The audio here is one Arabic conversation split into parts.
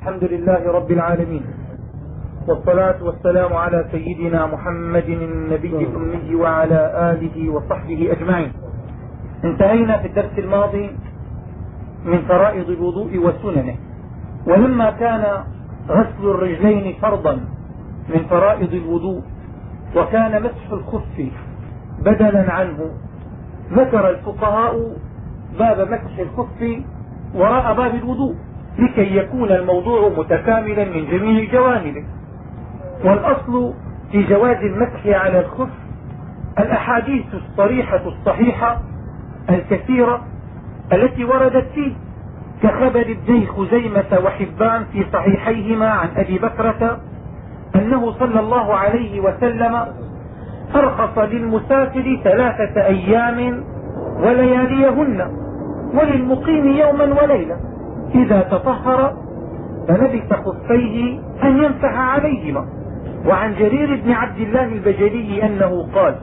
الحمد لله رب العالمين. والصلاة والسلام على سيدنا محمد النبي الأمي وعلى آله وصحبه أجمعين. انتهينا في الدرس الماضي من فرائض الوضوء وسننه. ولما كان غسل الرجلين فرضا من فرائض الوضوء وكان مسح الخف بدلا عنه ذكر الفقهاء باب مسح الخف وراء باب الوضوء. لكي يكون الموضوع متكاملا من جميع جوانبه. والأصل في جواز المسح على الخف الأحاديث الصريحة الصحيحة الكثيرة التي وردت فيه كخبر ابني خزيمة وحبان في صحيحيهما عن أبي بكرة أنه صلى الله عليه وسلم أرخص للمسافر ثلاثة أيام ولياليهن وللمقيم يوما وليلة. إذا تطهر فلبس خفيه أن يمسح عليهما. وعن جرير بن عبد الله البجلي أنه قال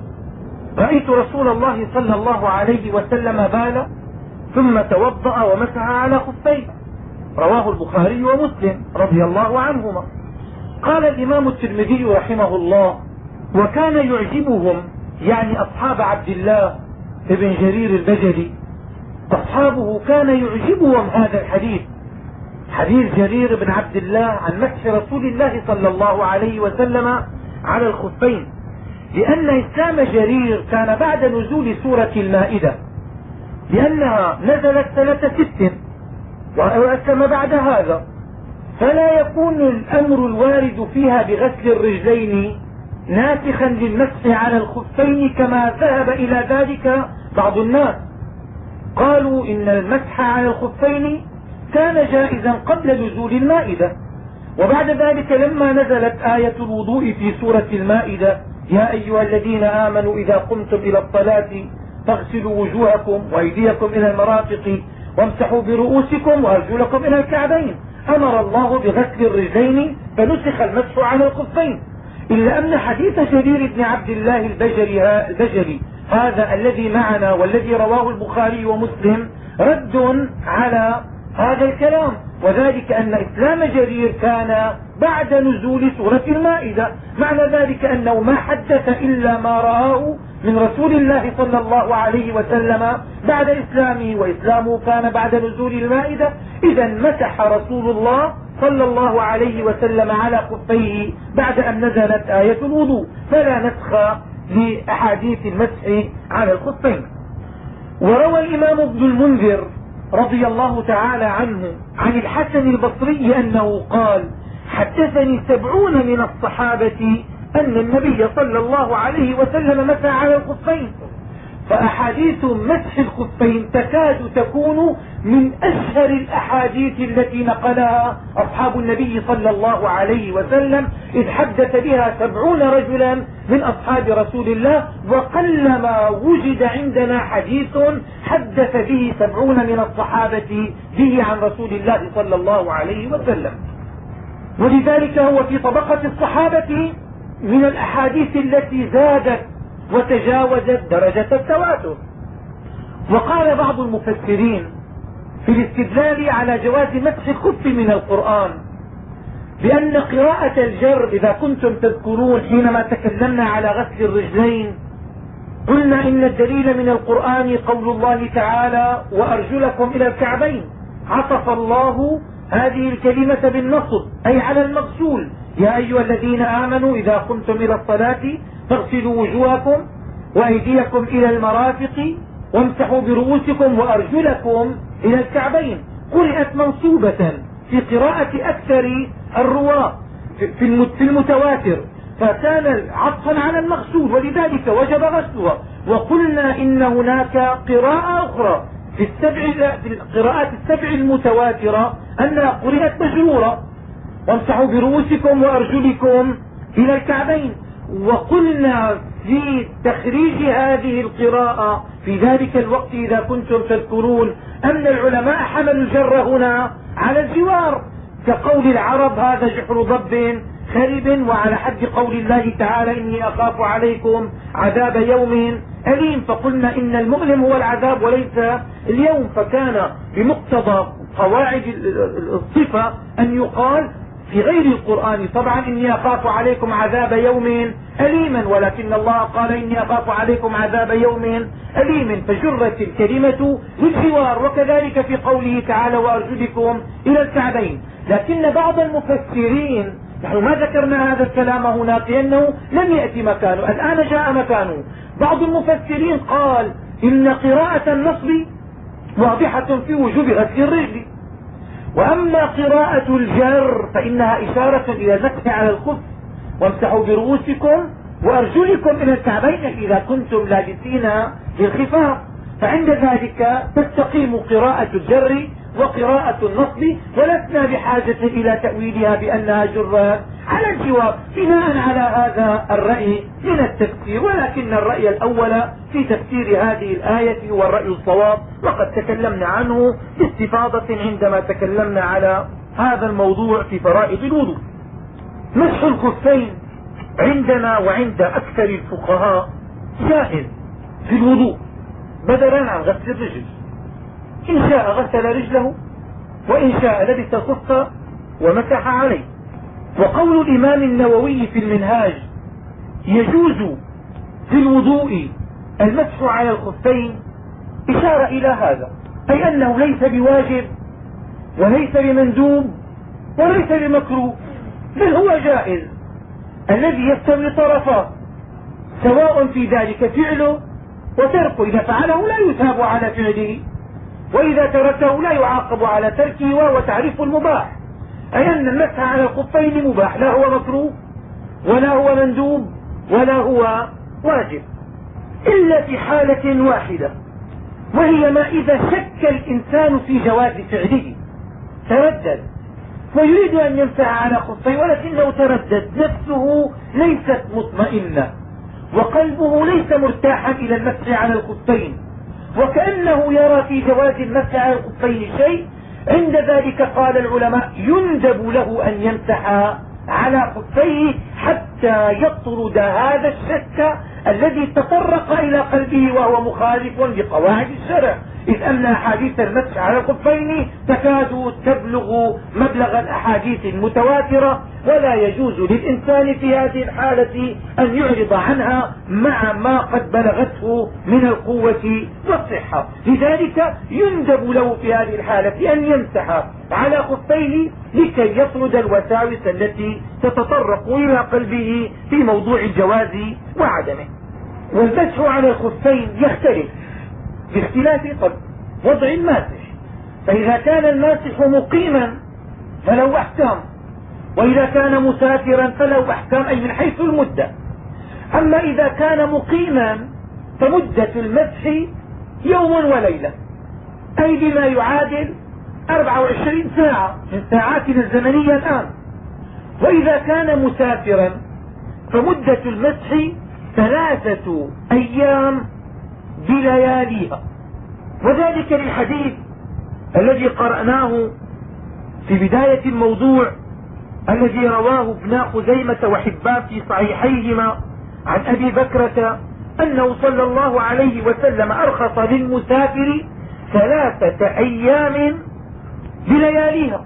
رأيت رسول الله صلى الله عليه وسلم بال ثم توضأ ومسح على خفيه. رواه البخاري ومسلم رضي الله عنهما. قال الإمام الترمذي رحمه الله وكان يعجبهم يعني أصحاب عبد الله بن جرير البجلي أصحابه كان يعجبهم هذا الحديث. حديث جرير بن عبد الله عن مسح رسول الله صلى الله عليه وسلم على الخفين لأن إسلام جرير كان بعد نزول سورة المائدة لأنها نزلت سنة ست وأسلم بعد هذا. فلا يكون الأمر الوارد فيها بغسل الرجلين ناسخا للمسح على الخفين كما ذهب إلى ذلك بعض الناس. قالوا إن المسح على الخفين كان جائزا قبل نزول المائدة. وبعد ذلك لما نزلت آية الوضوء في سورة المائدة يا أيها الذين آمنوا إذا قمتم إلى الصلاة فاغسلوا وجوهكم وأيديكم إلى المرافق وامسحوا برؤوسكم وأرجلكم إلى الكعبين. أمر الله بغسل الرجلين فنسخ المسح على الخفين. إلا أن حديث جرير بن عبد الله البجري, البجري هذا الذي معنا والذي رواه البخاري ومسلم رد على هذا الكلام. وذلك أن إسلام جرير كان بعد نزول سورة المائدة. معنى ذلك أنه ما حدث إلا ما رآه من رسول الله صلى الله عليه وسلم بعد إسلامه وإسلامه كان بعد نزول المائدة. إذا مسح رسول الله صلى الله عليه وسلم على خفيه بعد أن نزلت آية الوضوء. فلا نسخ لأحاديث المسح على الخفين وروى الإمام ابن المنذر رضي الله تعالى عنه عن الحسن البصري أنه قال حدثني سبعون من الصحابة أن النبي صلى الله عليه وسلم مسح على الخفين فأحاديث مسح الخفين تكاد تكون من أشهر الأحاديث التي نقلها أصحاب النبي صلى الله عليه وسلم إذ حدث بها سبعون رجلا من أصحاب رسول الله وقلما وجد عندنا حديث حدث به سبعون من الصحابة به عن رسول الله صلى الله عليه وسلم. ولذلك هو في طبقة الصحابة من الأحاديث التي زادت وتجاوزت درجة التواتر. وقال بعض المفسرين في الاستدلال على جواز مسح الخف من القرآن بأن قراءة الجر إذا كنتم تذكرون حينما تكلمنا على غسل الرجلين قلنا إن الدليل من القرآن قول الله تعالى وأرجلكم إلى الكعبين. عطف الله هذه الكلمة بالنصب أي على المغسول. يا أيها الذين آمنوا إذا قمتم إلى الصلاة فاغسلوا وجوهكم وأيديكم إلى المرافق وامسحوا برؤوسكم وأرجلكم إلى الكعبين. قرأت منصوبة في قراءة أكثر الرواة في المتواتر. فكان عطفا على المغسول ولذلك وجب غسلها. وقلنا إن هناك قراءة أخرى في السبع في القراءات السبع المتواترة أنها قرأت مجرورة. وامسحوا برؤوسكم وأرجلكم إلى الكعبين. وقلنا في تخريج هذه القراءة في ذلك الوقت إذا كنتم تذكرون أن العلماء حملوا الجر هنا على الجوار. كقول العرب هذا جحر ضب خرب وعلى حد قول الله تعالى إني أخاف عليكم عذاب يوم أليم. فقلنا إن المؤلم هو العذاب وليس اليوم. فكان بمقتضى قواعد الصفة أن يقال في غير القرآن. طبعا إني أخاف عليكم عذاب يوم أليما ولكن الله قال إني أخاف عليكم عذاب يوم أليم. فجرت الكلمة للجوار وكذلك في قوله تعالى وأرجلكم إلى الكعبين. لكن بعض المفسرين نحن ما ذكرنا هذا الكلام هناك لأنه لم يأتي مكانه. الآن جاء مكانه. بعض المفسرين قال إن قراءة النصب واضحة في وجوب غسل الرجل. وأما قراءة الجر فإنها إشارة إلى المسح على الخف وامسحوا برؤوسكم وأرجلكم إلى الكعبين إذا كنتم لابسين بالخفاف فعند ذلك تستقيم قراءة الجر وقراءة النصب ولسنا بحاجة إلى تأويلها بأنها جرات على الجواب بناء على هذا الرأي من التفسير. ولكن الرأي الأول في تفسير هذه الآية هو الرأي الصواب وقد تكلمنا عنه باستفاضة عندما تكلمنا على هذا الموضوع في فرائض الوضوء. مسح الخفين عندنا وعند أكثر الفقهاء جائز في الوضوء. بدلا عن غسل الرجل. إن شاء غسل رجله وإن شاء لبس الخف ومسح عليه. وقول الإمام النووي في المنهاج يجوز في الوضوء المسح على الخفين إشارة إلى هذا أي أنه ليس بواجب وليس بمندوب وليس بمكروه بل هو جائز. الذي يستوي طرفاه سواء في ذلك فعله وتركه إذا فعله لا يثاب على فعله وإذا تركه لا يعاقب على تركه وهو تعريف المباح. أي أن المسح على الخفين مباح لا هو مكروه ولا هو مندوب ولا هو واجب إلا في حالة واحدة وهي ما إذا شك الإنسان في جواز فعله. تردد. ويريد أن يمسح على خفيه ولكنه تردد نفسه ليست مطمئنة. وقلبه ليس مرتاحا إلى المسح على الخفين وكأنه يرى في جواز المسح على الخفين شيء. عند ذلك قال العلماء يندب له أن يمسح على خفيه حتى يطرد هذا الشك الذي تطرق إلى قلبه وهو مخالف لقواعد الشرع. إذ أن أحاديث المسح على الخفين تكاد تبلغ مبلغ الأحاديث المتواترة ولا يجوز للإنسان في هذه الحالة أن يعرض عنها مع ما قد بلغته من القوة والصحة. لذلك يندب له في هذه الحالة أن يمسح على خفيه لكي يطرد الوساوس التي تتطرق إلى قلبه في موضوع الجواز وعدمه. والمسح على الخفين يختلف باختلاف قد وضع الماسح فإذا كان الماسح مقيما فله أحكام وإذا كان مسافرا فله أحكام أي من حيث المدة. أما إذا كان مقيما فمدة المسح يوم وليلة أي بما يعادل 24 ساعة من ساعاتنا الزمنية الآن. وإذا كان مسافرا فمدة المسح ثلاثة أيام بلياليها. وذلك للحديث الذي قرأناه في بداية الموضوع الذي رواه ابن خزيمة وحبان في صحيحيهما عن أبي بكرة أنه صلى الله عليه وسلم أرخص للمسافر ثلاثة أيام بلياليها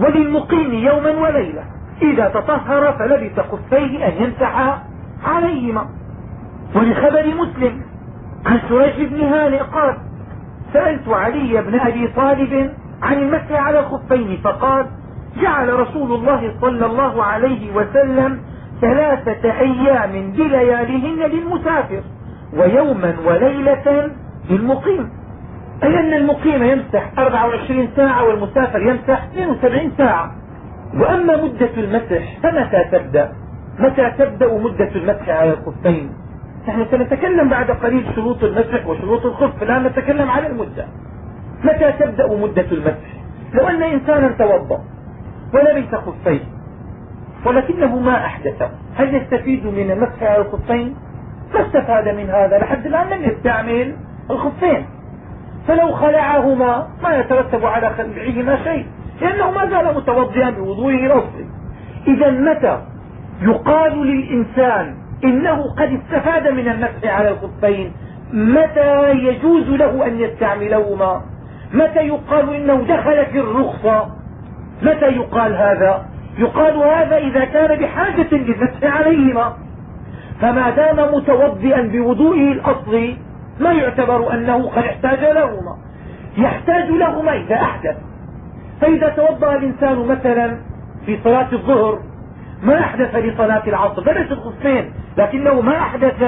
وللمقيم يوما وليلة. إذا تطهر فلبث خفيه أن يمسح عليهما. ولخبر مسلم عن سريج بن هانئ قال سألت علي بن أبي طالب عن المسح على الخفين فقال جعل رسول الله صلى الله عليه وسلم ثلاثة أيام بلياليهن للمسافر ويوما وليلة للمقيم. أي أن المقيم يمسح 24 ساعة والمسافر يمسح 72 ساعة. وأما مدة المسح فمتى تبدأ؟ متى تبدأ مدة المسح على الخفين؟ نحن سنتكلم بعد قليل شروط المسح وشروط الخف لا نتكلم على المدة. متى تبدأ مدة المسح؟ لو أن إنسانا توضأ ولبس خفين ولكنه ما أحدث هل يستفيد من المسح على الخفين؟ ما استفاد من هذا لحد الآن لم يستعمل الخفين. فلو خلعهما ما يترتب على خلعهما شيء لأنه ما زال متوضئا بوضوئه الأصلي إذا متى يقال للإنسان إنه قد استفاد من المسح على الخفين متى يجوز له أن يستعملهما؟ متى يقال إنه دخل في الرخصة؟ متى يقال هذا؟ يقال هذا إذا كان بحاجة للمسح عليهما. فما دام متوضئا بوضوئه الأصلي ما يعتبر أنه قد احتاج لهما. يحتاج لهما إذا أحدث. فإذا توضأ الإنسان مثلا في صلاة الظهر ما أحدث لصلاة العصر. بلش الخفين لكنه ما أحدث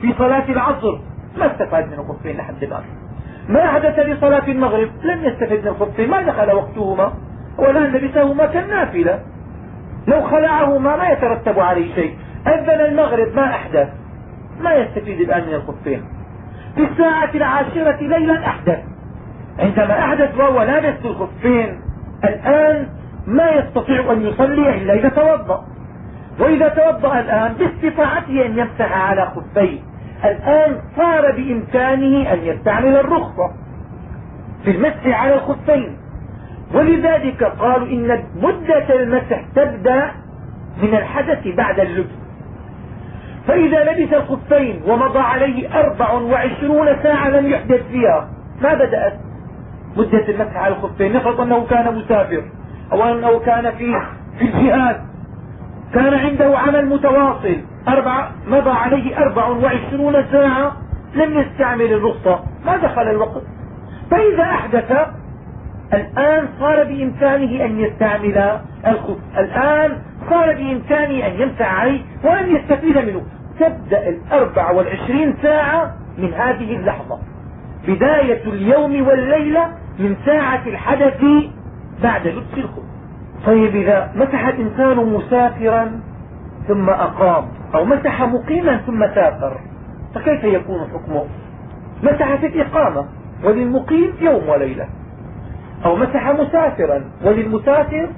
في صلاة العصر. ما استفاد من الخفين لحد الآن. ما أحدث لصلاة المغرب. لم يستفد من الخفين ما دخل وقتهما والآن لبسهما كالنافلة. لو خلعهما ما يترتب عليه شيء. أذن المغرب ما أحدث. ما يستفيد الآن من الخفين في الساعة العاشرة ليلا أحدث. عندما أحدث وهو لابس الخفين الآن ما يستطيع أن يصلي إلا إذا توضأ. وإذا توضأ الآن باستطاعته أن يمسح على خفيه. الآن صار بإمكانه أن يستعمل الرخصة في المسح على الخفين. ولذلك قالوا إن مدة المسح تبدأ من الحدث بعد اللبس. فإذا لبس الخفين ومضى عليه أربع وعشرون ساعة لم يحدث فيها ما بدأت مدة المسح على الخفين؟ نفرض أنه كان مسافر أو أنه كان في في الجهاد. كان عنده عمل متواصل. أربع مضى عليه أربع وعشرون ساعة لم يستعمل الرخصة. ما دخل الوقت. فإذا أحدث الآن صار بإمكانه أن يستعمل الخف الآن صار بإمكانه أن يمسح عليه وأن يستفيد منه. تبدأ الأربع والعشرين ساعة من هذه اللحظة. بداية اليوم والليلة من ساعة الحدث بعد لبس الخف طيب إذا مسح الإنسان مسافرا ثم أقام أو مسح مقيما ثم سافر فكيف يكون حكمه؟ مسح في الإقامة وللمقيم يوم وليلة أو مسح مسافرا وللمسافر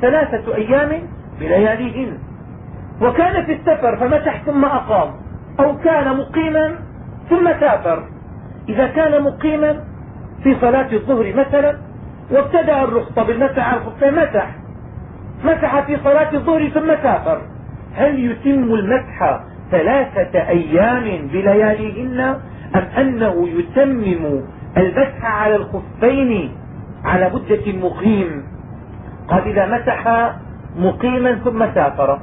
ثلاثة أيام بلياليهن. وكان في السفر فمسح ثم أقام أو كان مقيما ثم سافر. إذا كان مقيما في صلاة الظهر مثلا وابتدأ الرخصة بالمسح على الخفين مسح مسح في صلاة الظهر ثم سافر. هل يتم المسح ثلاثة أيام بلياليهن؟ أم أنه يتمم المسح على الخفين على مدة مقيم؟ قال إذا مسح مقيما ثم سافر.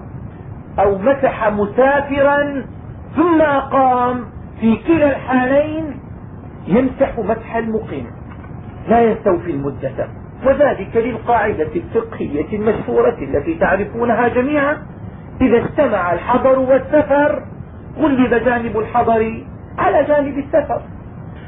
أو مسح مسافرا ثم أقام. في كلا الحالين يمسح مسح المقيم. لا يستوفي المدة. وذلك للقاعدة الفقهية المشهورة التي تعرفونها جميعا. إذا اجتمع الحضر والسفر غلب جانب الحضر على جانب السفر.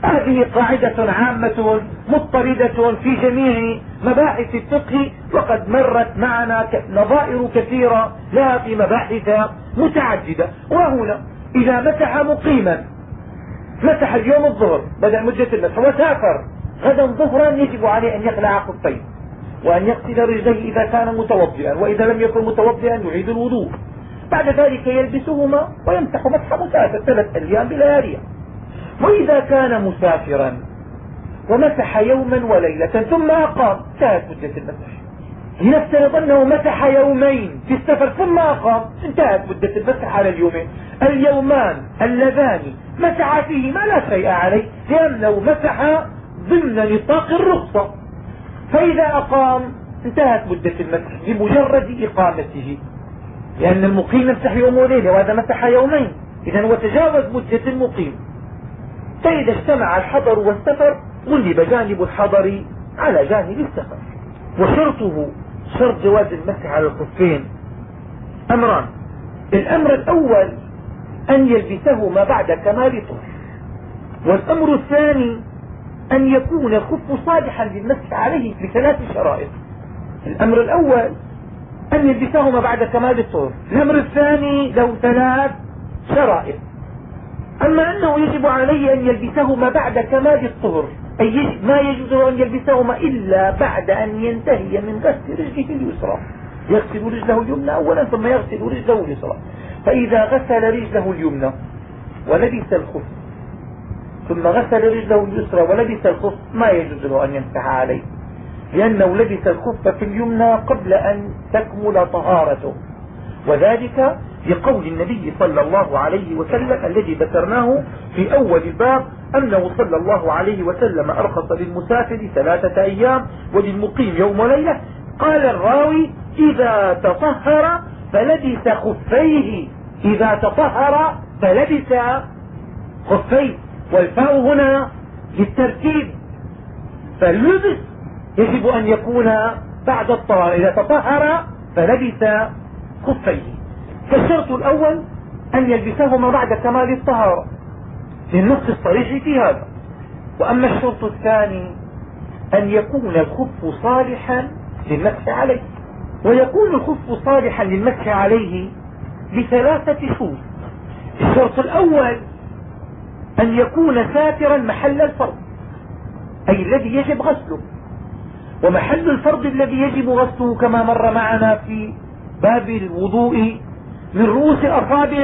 هذه قاعدة عامة مضطردة في جميع مباحث الفقه وقد مرت معنا نظائر كثيرة لها في مباحث متعددة. وهنا إذا مسح مقيما مسح اليوم الظهر بدأ مدة المسح وسافر. غدا ظهرا يجب عليه أن يخلع خفيه وأن يغسل رجليه إذا كان متوضئا وإذا لم يكن متوضئا يعيد الوضوء. بعد ذلك يلبسهما ويمسح مسح مسافر ثلاث أيام بلياليها وإذا كان مسافرا ومسح يوما وليلة ثم أقام انتهت مدة المسح. لنفترض أنه مسح يومين في السفر ثم أقام انتهت مدة المسح على اليومين. اليومان اللذان مسح فيهما لا شيء عليه لأنه مسح ضمن نطاق الرخصة. فإذا أقام انتهت مدة المسح بمجرد إقامته. لأن المقيم يمسح يوم وليلة وهذا مسح يومين. إذا هو تجاوز مدة المقيم. فإذا اجتمع الحضر والسفر غلب جانب الحضر على جانب السفر. وشرطه شرط جواز المسح على الخفين. أمران. الأمر الأول أن يلبسهما بعد كمال طهر. والأمر الثاني أن يكون الخف صالحا للمسح عليه بثلاث شرائط. الأمر الأول أن يلبسهما بعد كمال الطهر. الأمر الثاني له ثلاث شرائط. أما أنه يجب عليه أن يلبسهما بعد كمال الطهر أي ما يجوز أن يلبسهما إلا بعد أن ينتهي من غسل رجله اليسرى. يغسل رجله اليمنى أولا ثم يغسل رجله اليسرى. فإذا غسل رجله اليمنى ولبس الخف ثم غسل رجله اليسرى ولبس الخف. ما يجوز له أن يمسح عليه لأنه لبس الخف في اليمنى قبل أن تكمل طهارته. وذلك لقول النبي صلى الله عليه وسلم الذي ذكرناه في أول الباب أنه صلى الله عليه وسلم أرخص للمسافر ثلاثة أيام وللمقيم يوم وليلة. قال الراوي إذا تطهر فلبس خفيه إذا تطهر فلبس خفيه. والفاء هنا للترتيب فاللبس يجب أن يكون بعد الطهارة. إذا تطهر فلبس خفيه. فالشرط الأول أن يلبسهما بعد كمال الطهارة. للنص الصريح في هذا. وأما الشرط الثاني أن يكون الخف صالحا للمسح عليه. ويكون الخف صالحا للمسح عليه بثلاثة شروط الشرط الأول أن يكون ساترا محل الفرض أي الذي يجب غسله. ومحل الفرض الذي يجب غسله كما مر معنا في باب الوضوء من رؤوس الأصابع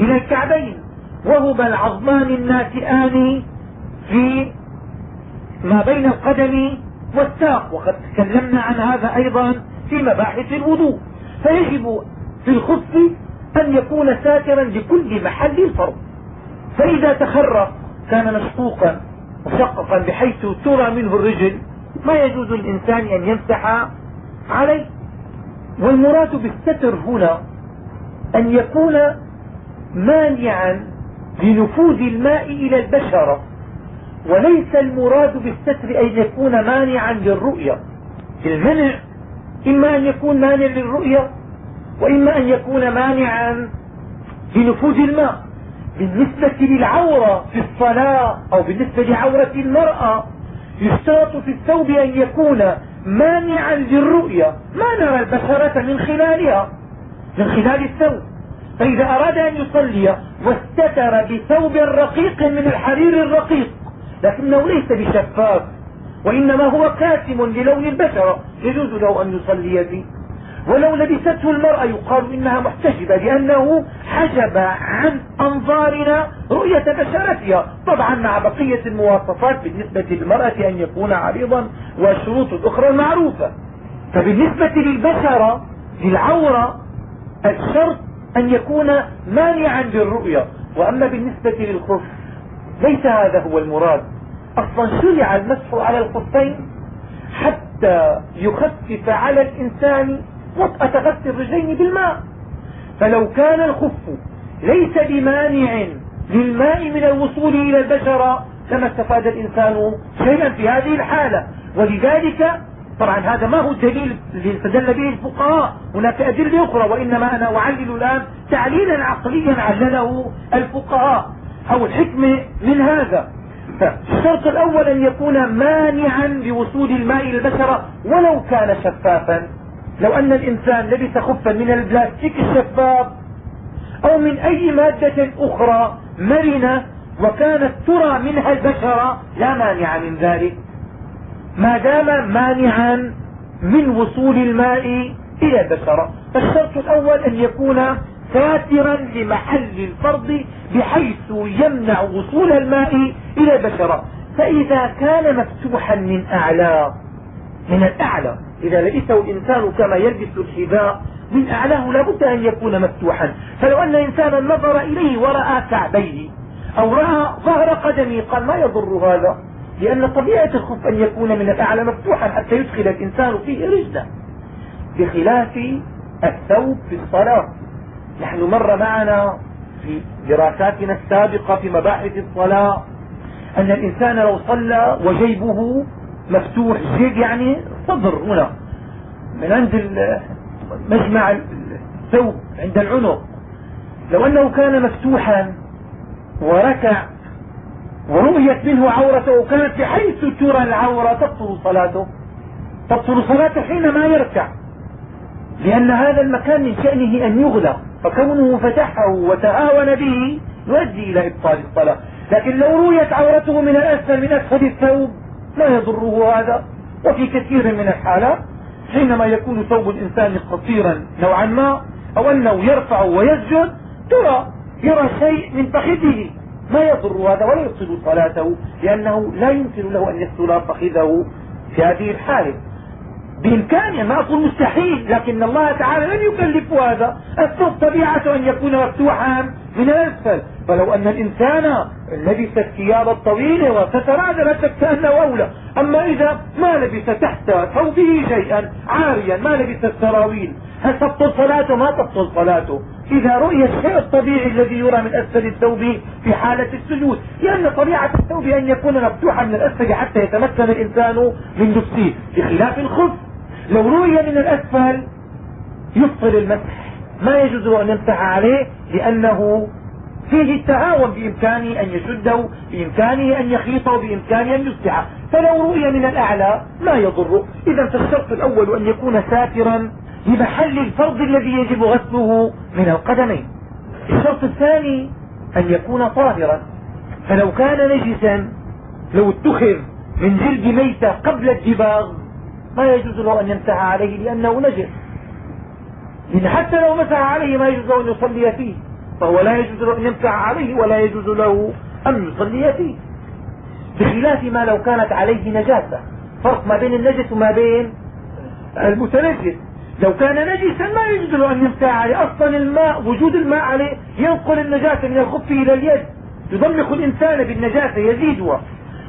إلى الكعبين وهما العظمان الناتئان في ما بين القدم والساق. وقد تكلمنا عن هذا أيضا في مباحث الوضوء. فيجب في الخف أن يكون ساترا لكل محل الفرض فإذا تخرق كان مشقوقا مشققا بحيث ترى منه الرجل ما يجوز للإنسان أن يمسح عليه. والمراد بالستر هنا أن يكون مانعا لنفوذ الماء إلى البشرة وليس المراد بالستر أن يكون مانعا للرؤية. المنع إما أن يكون مانع للرؤية وإما أن يكون مانعا لنفوذ الماء. بالنسبة للعورة في الصلاة أو بالنسبة لعورة المرأة يشترط في الثوب أن يكون مانعا للرؤية. ما نرى البشرة من خلالها من خلال الثوب. فإذا أراد أن يصلي واستتر بثوب رقيق من الحرير الرقيق لكنه ليس بشفاف وإنما هو كاتم للون البشرة. يجوز له أن يصلي به ولو لبسته المرأة يقال إنها محتجبة لأنه حجب عن أنظارنا رؤية بشرتها. طبعا مع بقية المواصفات بالنسبة للمرأة أن يكون عريضا والشروط الأخرى المعروفة. فبالنسبة للبشرة للعورة الشرط أن يكون مانعا للرؤية. وأما بالنسبة للخف ليس هذا هو المراد. أصلا شرع المسح على الخفين حتى يخفف على الإنسان وطأة غسل الرجلين بالماء. فلو كان الخف ليس بمانع للماء من الوصول إلى البشرة لما استفاد الإنسان شيئا في هذه الحالة. ولذلك طبعا هذا ما هو الدليل اللي استدل به الفقهاء. هناك أدلة أخرى وإنما أنا أعلل الآن تعليلا عقليا علله الفقهاء. أو الحكمة من هذا. فالشرط الأول أن يكون مانعا لوصول الماء إلى البشرة ولو كان شفافا. لو أن الإنسان لبس خفا من البلاستيك الشفاف أو من أي مادة أخرى مرنة وكانت ترى منها البشرة لا مانع من ذلك. ما دام مانعا من وصول الماء إلى البشرة فالشرط الأول أن يكون ساترا لمحل الفرض بحيث يمنع وصول الماء إلى البشرة فإذا كان مفتوحا من أعلى من الأعلى إذا لبسه الإنسان كما يلبس الحذاء من أعلاه لابد أن يكون مفتوحا. فلو أن إنسانا نظر إليه ورأى كعبيه أو رأى ظهر قدمه قال ما يضر هذا؟ لأن طبيعة الخف أن يكون من الأعلى مفتوحا حتى يدخل الإنسان فيه رجلا بخلاف الثوب في الصلاة. نحن مر معنا في دراساتنا السابقة في مباحث الصلاة أن الإنسان لو صلى وجيبه مفتوح جيب يعني صدر هنا. من عند مجمع الثوب عند العنق. لو أنه كان مفتوحا وركع ورؤيت منه عورته كانت بحيث ترى العورة تبطل صلاته. تبطل صلاته حينما يركع. لأن هذا المكان من شأنه أن يغلق. فكونه فتحه وتهاون به يؤدي إلى إبطال الصلاة. لكن لو رؤيت عورته من الأسفل من أسفل الثوب لا يضره هذا. وفي كثير من الحالات حينما يكون ثوب الإنسان قصيرا نوعا ما أو أنه يرفع ويسجد ترى يرى شيء من فخذه. ما يضر هذا ولا يفسد صلاته لأنه لا يمكن له أن يستر فخذه في هذه الحالة. بإمكانه ما أقول مستحيل لكن الله تعالى لم يكلف هذا. الثوب طبيعته أن يكون مفتوحا. من الأسفل فلو أن الإنسان لبس الثياب الطويلة وستر هذا لا شك أنه أولى. أما إذا ما لبس تحت ثوبه شيئا عاريا ما لبس السراويل هل تبطل صلاته؟ ما تبطل صلاته. إذا رؤي الشيء الطبيعي الذي يرى من أسفل الثوب في حالة السجود لأن طبيعة الثوب أن يكون مفتوحا من الأسفل حتى يتمكن الإنسان من لبسه. بخلاف الخف لو رؤي من الأسفل يبطل المسح. ما يجوز أن يمسح عليه لأنه فيه التهاون بإمكانه أن يشده بإمكانه أن يخيطه بإمكانه أن يصبحه فلو رؤي من الأعلى ما يضر. إذا فالشرط الأول أن يكون ساترا لمحل الفرض الذي يجب غسله من القدمين. الشرط الثاني أن يكون طاهرا. فلو كان نجسا لو اتخذ من جلد ميتة قبل الدباغ ما يجوز له أن يمسح عليه لأنه نجس. لأن حتى لو مسح عليه ما يجوز له أن يصلي فيه فهو لا يجوز له أن يمسح عليه ولا يجوز له أن يصلي فيه. بخلاف ما لو كانت عليه نجاسة. فرق ما بين النجس وما بين المتنجس. لو كان نجسا ما يجوز له أن يمسح عليه. أصلا الماء وجود الماء عليه ينقل النجاسة من الخف إلى اليد. يضمخ الإنسان بالنجاسة يزيدها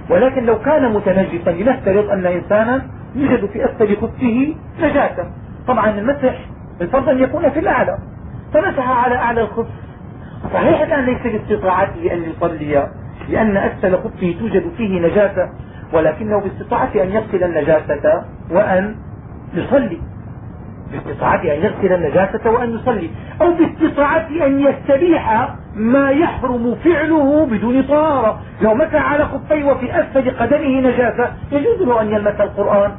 ولكن لو كان متنجسا لنفترض أن إنسانا يوجد في أسفل خفه نجاسة طبعا المسح الفرض أن يكون في الأعلى. فمسح على أعلى الخف صحيح الآن ليس باستطاعته أن يصلي لأن أسفل خفه توجد فيه نجاسة ولكنه باستطاعته أن يغسل النجاسة وأن يصلي. باستطاعته أن يغسل النجاسة وأن يصلي. أو باستطاعته أن يستبيح ما يحرم فعله بدون طهارة. لو مسح على خفيه وفي أسفل قدمه نجاسة يجوز له أن يلمس القرآن.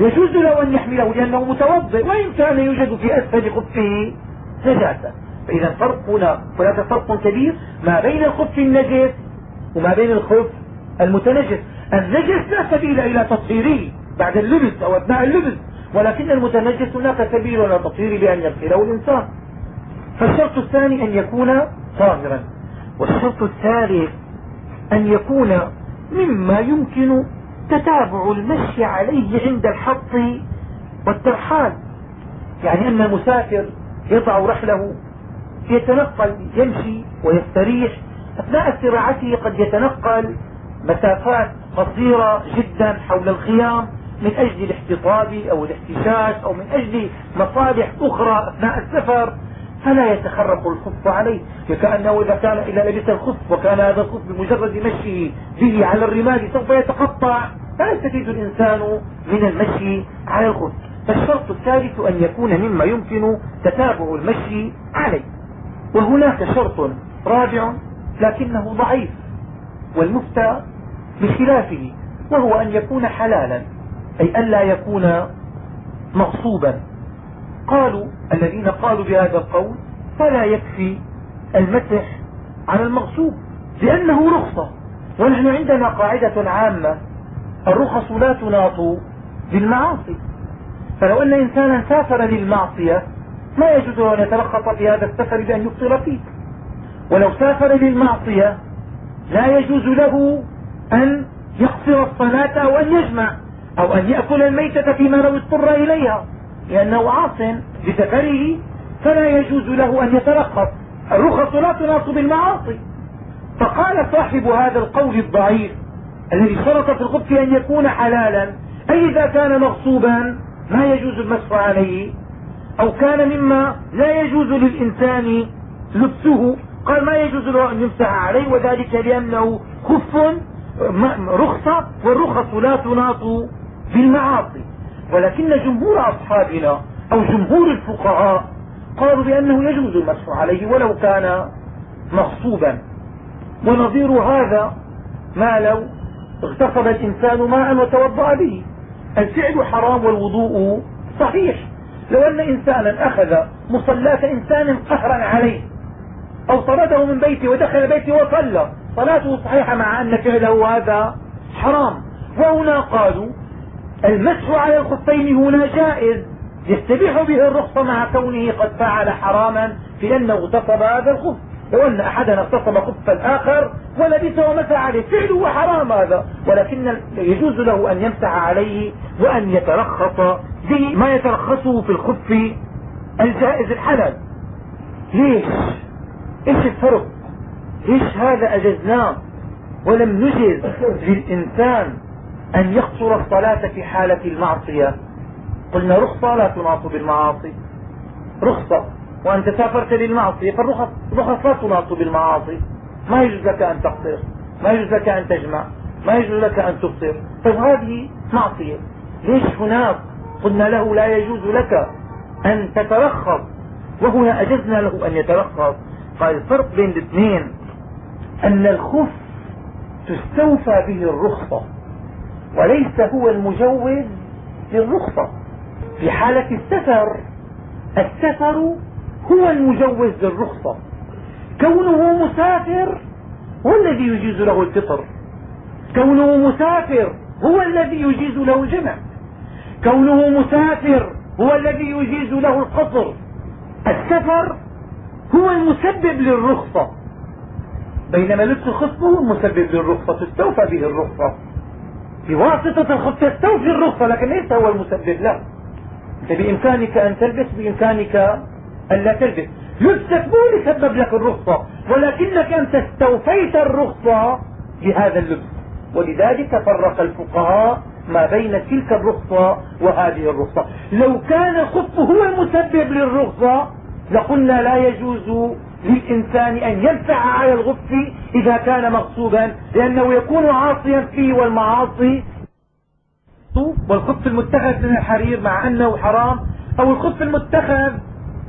يجوز له أن يحمله لأنه متوضئ وإن كان يوجد في أسفل خفه نجاسة. فإذا فرق هنا هناك فرق كبير ما بين الخف النجس وما بين الخف المتنجس. النجس لا سبيل إلى تطهيره بعد اللبس أو أثناء اللبس ولكن المتنجس هناك سبيل إلى تطهيره بأن يغسله الإنسان. فالشرط الثاني أن يكون طاهرا والشرط الثالث أن يكون مما يمكن تتابع المشي عليه عند الحط والترحال. يعني أن المسافر يضع رحله يتنقل يمشي ويستريح. أثناء استراحته قد يتنقل مسافات قصيرة جدا حول الخيام من أجل الاحتطاب أو الاحتشاش أو من أجل مصالح أخرى أثناء السفر. فلا يتخرق الخف عليه كأنه إذا كان إذا لبس الخف وكان هذا الخف بمجرد مشيه به على الرمال سوف يتقطع. لا يستفيد الإنسان من المشي على الخف فالشرط الثالث أن يكون مما يمكن تتابع المشي عليه. وهناك شرط رابع لكنه ضعيف والمفتى بخلافه وهو أن يكون حلالا أي ألا يكون مغصوبا. قالوا الذين قالوا بهذا القول فلا يكفي المسح على المغصوب لأنه رخصة. ونحن عندنا قاعدة عامة الرخص لا تناط بالمعاصي. فلو أن إنسانا سافر للمعصية ما يجوز أن يترخص في هذا السفر بأن يفطر فيه. ولو سافر للمعصية لا يجوز له أن يقصر الصلاة أو أن يجمع أو أن يأكل الميتة فيما لو اضطر إليها. لأنه عاص بسفره فلا يجوز له أن يترخص الرخص لا تناط بالمعاصي. فقال صاحب هذا القول الضعيف الذي شرط في الخبث أن يكون حلالا أي إذا كان مغصوبا ما يجوز المسح عليه؟ أو كان مما لا يجوز للإنسان لبسه قال ما يجوز له أن يمسح عليه وذلك لأنه خف رخصة والرخص لا تناط بالمعاصي. ولكن جمهور أصحابنا أو جمهور الفقهاء قالوا بأنه يجوز المسح عليه ولو كان مغصوبا. ونظير هذا ما لو اغتصب الإنسان ماء وتوضأ به. الفعل حرام والوضوء صحيح. لو أن إنسانا أخذ مصلاة إنسان قهرا عليه أو طرده من بيته ودخل بيته وصلى صلاته صحيحة مع أن فعله هذا حرام. وهنا قالوا المسح على الخفين هنا جائز. يستبيح به الرخصة مع كونه قد فعل حراما في أنه اغتصب هذا الخف. لو أن أحدنا اغتصب خف الآخر ولبسه ومسح عليه. فعله حرام هذا. ولكن يجوز له أن يمسح عليه وأن يترخص به ما يترخصه في الخف الجائز الحلال. ليش؟ إيش الفرق؟ إيش هذا أجزناه؟ ولم نجز للإنسان أن يقصر الصلاة في حالة المعصية. قلنا رخصة لا تناط بالمعاصي. رخصة. وأنت سافرت للمعصية فالرخص لا تناط بالمعاصي. ما يجوز لك أن تقصر ما يجوز لك أن تجمع ما يجوز لك أن تبصر. طيب هذه معصية. ليش هناك؟ قلنا له لا يجوز لك أن تترخص. وهنا أجزنا له أن يترخص. قال الفرق بين الاثنين أن الخف تستوفى به الرخصة. وليس هو المجوز للرخصة في حالة السفر. السفر هو المجوز للرخصة. كونه مسافر هو الذي يجيز له الفطر. كونه مسافر هو الذي يجيز له الجمع. كونه مسافر هو الذي يجيز له القصر. السفر هو المسبب للرخصة. بينما لبس الخف هو المسبب للرخصة تستوفى به الرخصة. بواسطة الخف تستوفي الرخصة لكن ليس هو المسبب لا. أنت بإمكانك أن تلبس بإمكانك أن لا تلبس. لبسك مو اللي سبب لك الرخصة ولكنك انت استوفيت الرخصة بهذا اللبس. ولذلك فرق الفقهاء ما بين تلك الرخصة وهذه الرخصة. لو كان الخف هو المسبب للرخصة لقلنا لا يجوز للإنسان أن ينفع على الغف إذا كان مغصوبا لأنه يكون عاصيا فيه والمعاصي والخف المتخذ من الحرير مع أنه حرام أو الخف المتخذ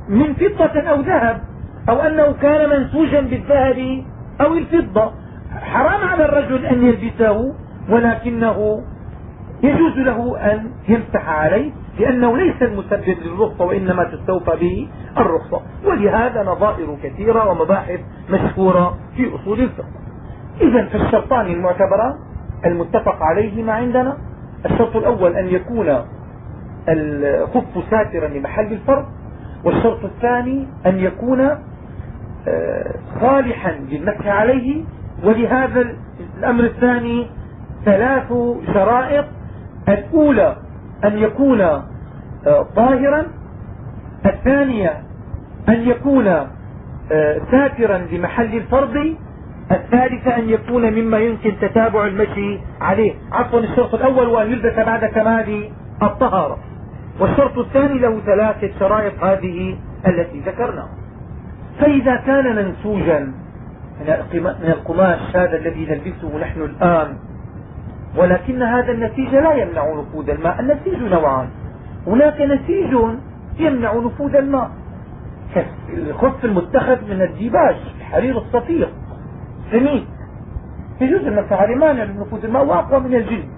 من فضة أو ذهب أو أنه كان منسوجا بالذهب أو الفضة. حرام على الرجل أن يلبسه ولكنه يجوز له أن يمسح عليه. لأنه ليس المسبب للرخصة وإنما تستوفى به الرخصة. ولهذا نظائر كثيرة ومباحث مشهورة في أصول الفقه. إذا فالشرطان المعتبران المتفق عليهما عندنا. الشرط الأول أن يكون الخف ساترا لمحل الفرض. والشرط الثاني أن يكون آه، صالحا للمسح عليه. ولهذا الأمر الثاني ثلاث شرائط. الأولى أن يكون آه، طاهرا الثانية أن يكون آه، ساترا لمحل الفرض الثالثة أن يكون مما يمكن تتابع المشي عليه. عفوا الشرط الأول وأن يلبس بعد كمال الطهارة. والشرط الثاني له ثلاثة شرائط هذه التي ذكرناها. فإذا كان منسوجا من القماش هذا الذي نلبسه نحن الآن ولكن هذا النسيج لا يمنع نفوذ الماء. النسيج نوعان. هناك نسيج يمنع نفوذ الماء. الخف المتخذ من الديباج الحرير الصفيق. سميك يجوز المسح عليه مانع لنفوذ الماء وأقوى من الجلد.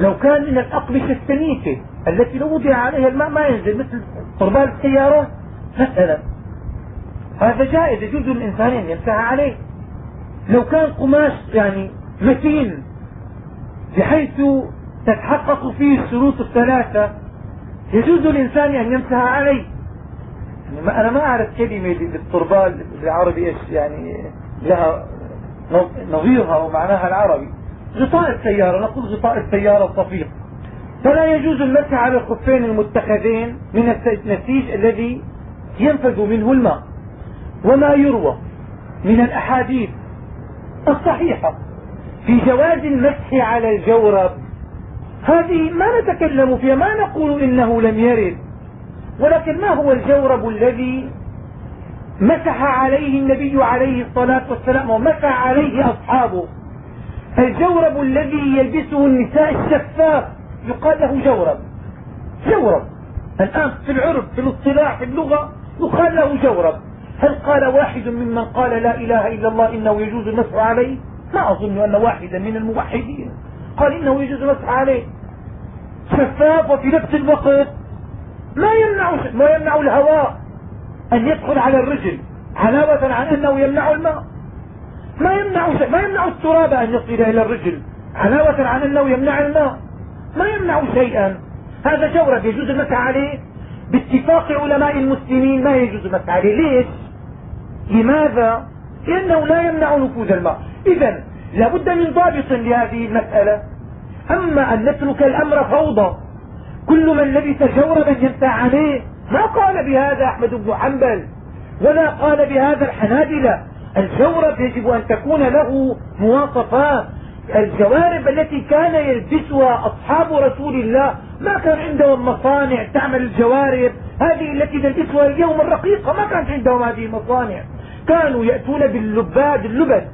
لو كان من الأقمشة السميكة التي لو وضع عليها الماء ما ينزل مثل طربال السيارات مثلا. هذا جائز يجوز للإنسان أن يمسح عليه. لو كان قماش يعني متين بحيث تتحقق فيه الشروط الثلاثة يجوز للإنسان أن يمسح عليه. أنا ما أعرف كلمة بالطربال بالعربي إيش يعني لها نظيرها ومعناها العربي. غطاء السيارة نقول غطاء السيارة الصفيق فلا يجوز المسح على الخفين المتخذين من النسيج الذي ينفذ منه الماء. وما يروى من الأحاديث الصحيحة في جواز المسح على الجورب هذه ما نتكلم فيها ما نقول إنه لم يرد. ولكن ما هو الجورب الذي مسح عليه النبي عليه الصلاة والسلام ومسح عليه أصحابه؟ الجورب الذي يلبسه النساء الشفاف يقال له جورب جورب الآن في العرف في الاصطلاح في اللغة يقال له جورب هل قال واحد ممن قال لا إله إلا الله إنه يجوز المسح عليه؟ ما أظن أن واحدا من الموحدين قال إنه يجوز المسح عليه. شفاف وفي نفس الوقت ما يمنع ما يمنع الهواء أن يدخل على الرجل علاوة عن أنه يمنع الماء. ما يمنع ما يمنع التراب أن يصل إلى الرجل علاوة عن أنه يمنع الماء. ما يمنع شيئا. هذا جورب يجوز المسح عليه. باتفاق علماء المسلمين ما يجوز المسح عليه. ليش؟ لماذا؟ لأنه لا يمنع نفوذ الماء إذا لابد من ضابط لهذه المسألة. أما أن نترك الأمر فوضى. كل من لبس جوربا ينفع عليه ما قال بهذا أحمد بن حنبل ولا قال بهذا الحنابلة. الجورب يجب أن تكون له مواصفات الجوارب التي كان يلبسها أصحاب رسول الله ما كان عندهم مصانع تعمل الجوارب. هذه التي نلبسها اليوم الرقيقة ما كانت عندهم هذه المصانع. كانوا يأتون باللباد اللبد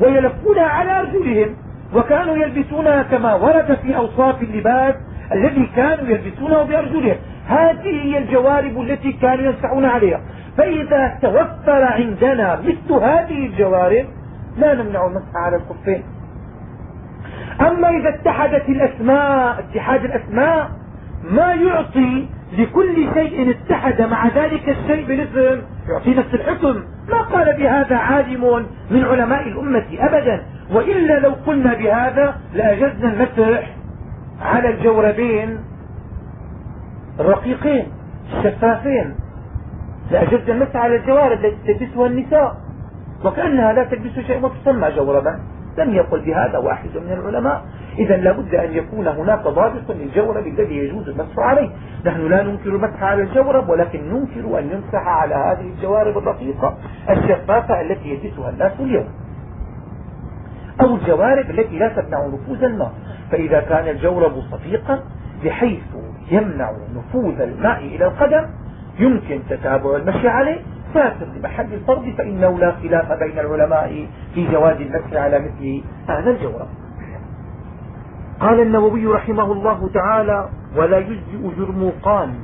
ويلفونها على أرجلهم وكانوا يلبسونها كما ورد في أوصاف اللباس الذي كانوا يلبسونه بأرجلهم. هذه هي الجوارب التي كانوا ينسعون عليها. فإذا توفر عندنا مثل هذه الجوارب لا نمنع المسح على الخفين أما إذا اتحدت الأسماء اتحاد الأسماء ما يعطي لكل شيء اتحد مع ذلك الشيء بالاسم يعطي نفس الحكم. ما قال بهذا عالم من علماء الأمة أبدا. وإلا لو قلنا بهذا لأجزنا المسح على الجوربين الرقيقين الشفافين. لأجزنا المسح على الجوارب التي تلبسها النساء. وكأنها لا تلبس شيء وتسمى جوربا. لم يقل بهذا واحد من العلماء. إذا لابد أن يكون هناك ضابط للجورب الذي يجوز المسح عليه. نحن لا ننكر المسح على الجورب ولكن ننكر أن يمسح على هذه الجوارب الرقيقة الشفافة التي يلبسها الناس اليوم. أو الجوارب التي لا تمنع نفوذ الماء. فإذا كان الجورب صفيقا بحيث يمنع نفوذ الماء إلى القدم يمكن تتابع المشي عليه. ساتر لمحل الفرض فإنه لا خلاف بين العلماء في جواز المسح على مثل هذا الجورب قال النووي رحمه الله تعالى ولا يجزئ جرموقان.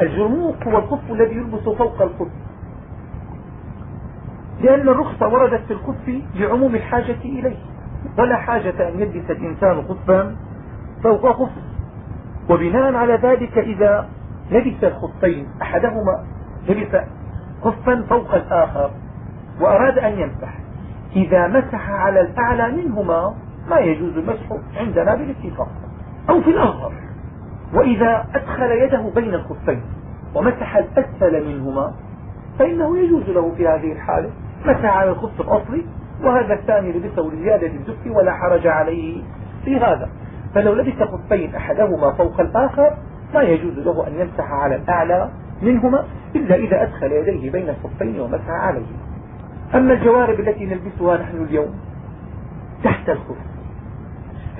الجرموق هو الخف الذي يلبس فوق الخف لأن الرخصة وردت في الخف لعموم الحاجة إليه. ولا حاجة أن يلبس الإنسان خفا فوق خف وبناء على ذلك إذا لبس الخفين أحدهما لبس خفا فوق الآخر وأراد أن يمسح. إذا مسح على الأعلى منهما ما يجوز المسح عندنا بالاتفاق أو في الأظهر. وإذا أدخل يده بين الخفين ومسح الأسفل منهما فإنه يجوز له في هذه الحالة. مسح على الخف الأصلي وهذا الثاني لبسه لزيادة الزف ولا حرج عليه في هذا. فلو لبس خفين أحدهما فوق الآخر ما يجوز له أن يمسح على الأعلى منهما إلا إذا أدخل يديه بين الخفين ومسح عليه. أما الجوارب التي نلبسها نحن اليوم تحت الخف.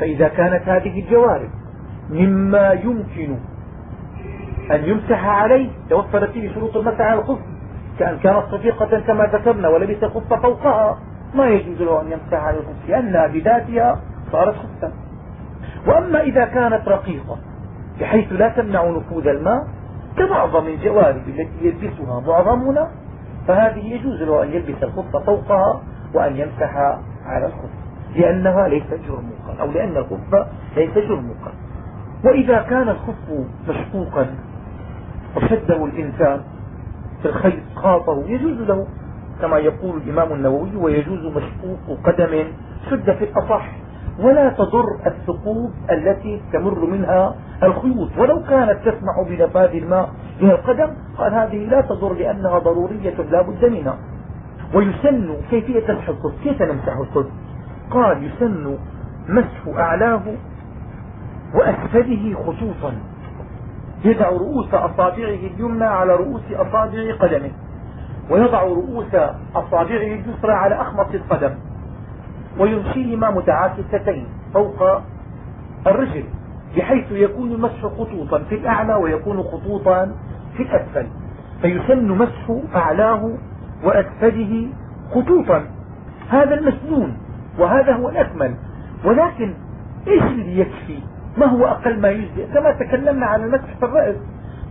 فإذا كانت هذه الجوارب مما يمكن أن يمسح عليه توفرت فيه شروط المسح على الخف. كأن كانت صفيقة كما ذكرنا ولبس الخف فوقها ما يجوز له أن يمسح على الخف لأنها بذاتها صارت خفا. وأما إذا كانت رقيقة بحيث لا تمنع نفوذ الماء كمعظم الجوارب التي يلبسها معظمنا فهذه يجوز له أن يلبس الخف فوقها وأن يمسح على الخف لأنها ليست جرموقا أو لأن الخف ليس جرموقا. وإذا كان الخف مشقوقا وشده الإنسان في الخيط خاطه يجوز له كما يقول الإمام النووي ويجوز مشقوق قدم شد في الأصح ولا تضر الثقوب التي تمر منها الخيوط. ولو كانت تسمح بنفاذ الماء إلى القدم قال هذه لا تضر لأنها ضرورية لا بد منها. ويسن كيفية مسح الصد كيف نمسح الصد قال يسن مسح أعلاه وأسفله خطوطا يضع رؤوس أصابعه اليمنى على رؤوس أصابع قدمه ويضع رؤوس أصابعه اليسرى على أخمص القدم. ويمشيهما متعاكستين فوق الرجل بحيث يكون المسح خطوطا في الأعلى ويكون خطوطا في الأسفل. فيسن مسح أعلاه وأسفله خطوطا. هذا المسنون وهذا هو الأكمل. ولكن إيش اللي يكفي؟ ما هو أقل ما يجزئ كما تكلمنا عن المسح في الرأس.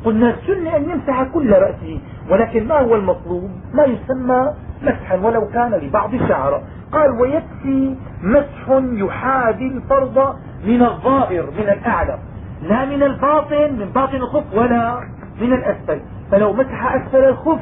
قلنا السن أن يمسح كل رأسه ولكن ما هو المطلوب؟ ما يسمى مسحا ولو كان لبعض الشعر قال ويكفي مسح يحاذي الفرض من الظاهر من الأعلى. لا من الباطن من باطن الخف ولا من الأسفل. فلو مسح أسفل الخف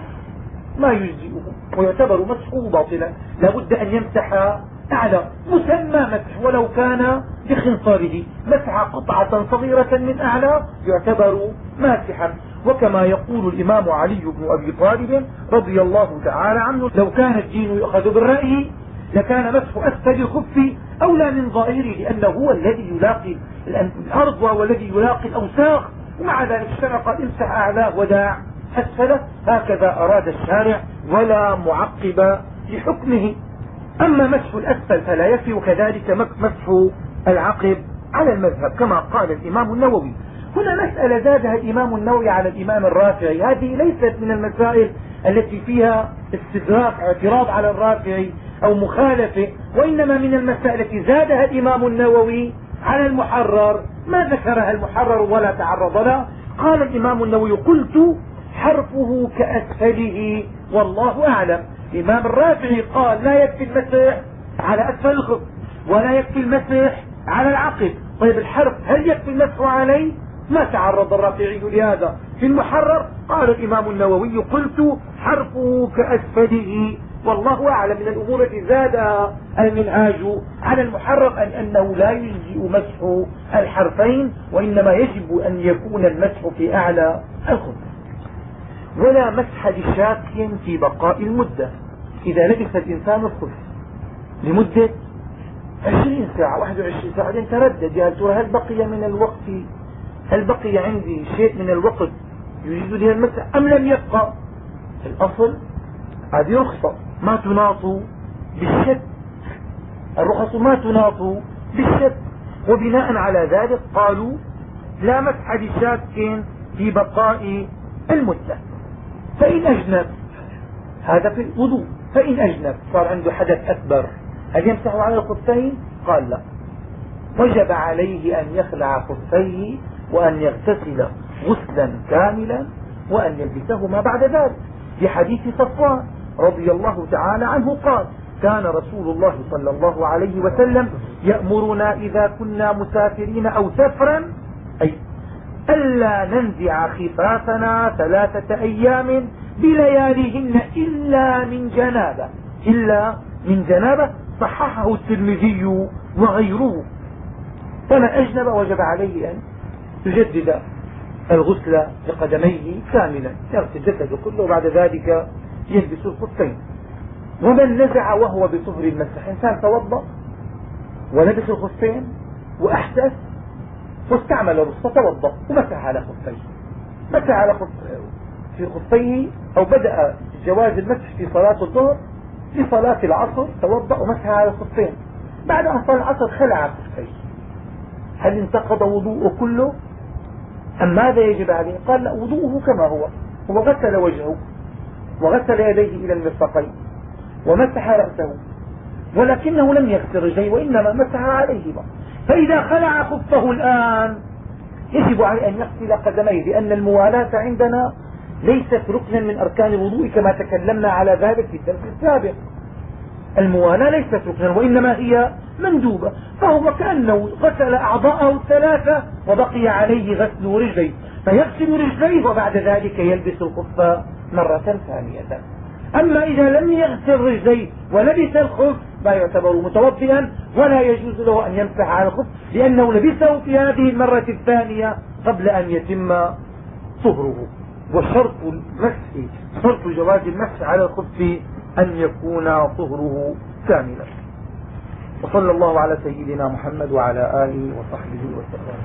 ما يجزئه ويعتبر مسحه باطلا. لابد أن يمسح أعلى. مسمى مسح ولو كان بخنصره. مسح قطعة صغيرة من أعلى يعتبر ماسحا. وكما يقول الإمام علي بن أبي طالب رضي الله تعالى عنه لو كان الدين يؤخذ بالرأي لكان مسح أسفل الخف أولى من ظاهره لأنه هو الذي يلاقي الأرض وهو الذي يلاقي الأوساخ. ومع ذلك الشرع قال إمسح أعلاه وداع. أسفله. هكذا أراد الشارع ولا معقب لحكمه. أما مسح الأسفل فلا يكفي وكذلك مسح العقب على المذهب كما قال الإمام النووي. هنا مسألة زادها الإمام النووي على الإمام الرافعي. هذه ليست من المسائل التي فيها استدراك اعتراض على الرافعي أو مخالفة وإنما من المسائل التي زادها الإمام النووي على المحرر ما ذكرها المحرر ولا تعرض لها قال الإمام النووي قلت حرفه كأسفله والله أعلم. الإمام الرافعي قال لا يكفي المسح على أسفل الخف ولا يكفي المسح على العقب طيب الحرف هل يكفي المسح عليه؟ ما تعرض الرافعي لهذا. في المحرر؟ قال الإمام النووي قلت حرفه كأسفله والله أعلم من الأمور التي زادها المنهاج على المحرر أن أنه لا يجزئ مسح الحرفين وإنما يجب أن يكون المسح في أعلى الخف ولا مسح لشاك في بقاء المدة. إذا لبس الإنسان الخف لمدة عشرين ساعة واحد وعشرين ساعة بعدين تردد. يا ترى هل بقي من الوقت هل بقي عندي شيء من الوقت يجيز لي المسح أم لم يبقى الأصل هذه رخصة ما تناط بالشك الرخص ما تناط بالشك وبناء على ذلك قالوا لا مسح لشاك في بقاء المدة. فإن أجنب هذا في الوضوء. فإن أجنب صار عنده حدث أكبر. هل يمسح على الخفين؟ قال لا. وجب عليه أن يخلع خفيه وأن يغتسل. غسلا كاملا وأن يلبسهما بعد ذلك. في حديث صفوان رضي الله تعالى عنه قال كان رسول الله صلى الله عليه وسلم يأمرنا إذا كنا مسافرين أو سفرا أي ألا ننزع خفافنا ثلاثة أيام بلياليهن إلا من جنابة. إلا من جنابة صححه الترمذي وغيره. فمن أجنب وجب عليه أن يجدد الغسل لقدميه كاملا يغسل جسده كله وبعد ذلك يلبس الخفين. ومن نزع وهو بطهر المسح إنسان توضأ ولبس الخفين واحدث واستعمل الرخصة توضا ومسح على خفيه. مسح على خف في خفيه أو بدأ جواز المسح في صلاة الظهر في صلاة العصر توضأ ومسح على الخفين بعد أن صلى العصر خلع خفيه. هل انتقض وضوءه كله؟ أم ماذا يجب عليه؟ قال لا وضوءه كما هو. هو غسل وجهه وغسل يديه إلى المرفقين ومسح رأسه ولكنه لم يغسل رجليه وإنما مسح عليهما. فإذا خلع خفه الآن يجب عليه أن يغسل قدميه لأن الموالاة عندنا ليست ركنا من أركان الوضوء كما تكلمنا على ذلك في الدرس السابق. الموالاة ليست ركنا وإنما هي مندوبة. فهو كأنه غسل أعضاءه الثلاثة وبقي عليه غسل رجليه فيغسل رجليه وبعد ذلك يلبس الخف مرة ثانية. أما إذا لم يغسل رجليه ولبس الخف لا يعتبر متوضئا ولا يجوز له أن يمسح على الخف لأنه لبسه في هذه المرة الثانية قبل أن يتم طهره وشرط المسح شرط جواز المسح على الخف أن يكون طهره كاملا. وصلى الله على سيدنا محمد وعلى آله وصحبه وسلم.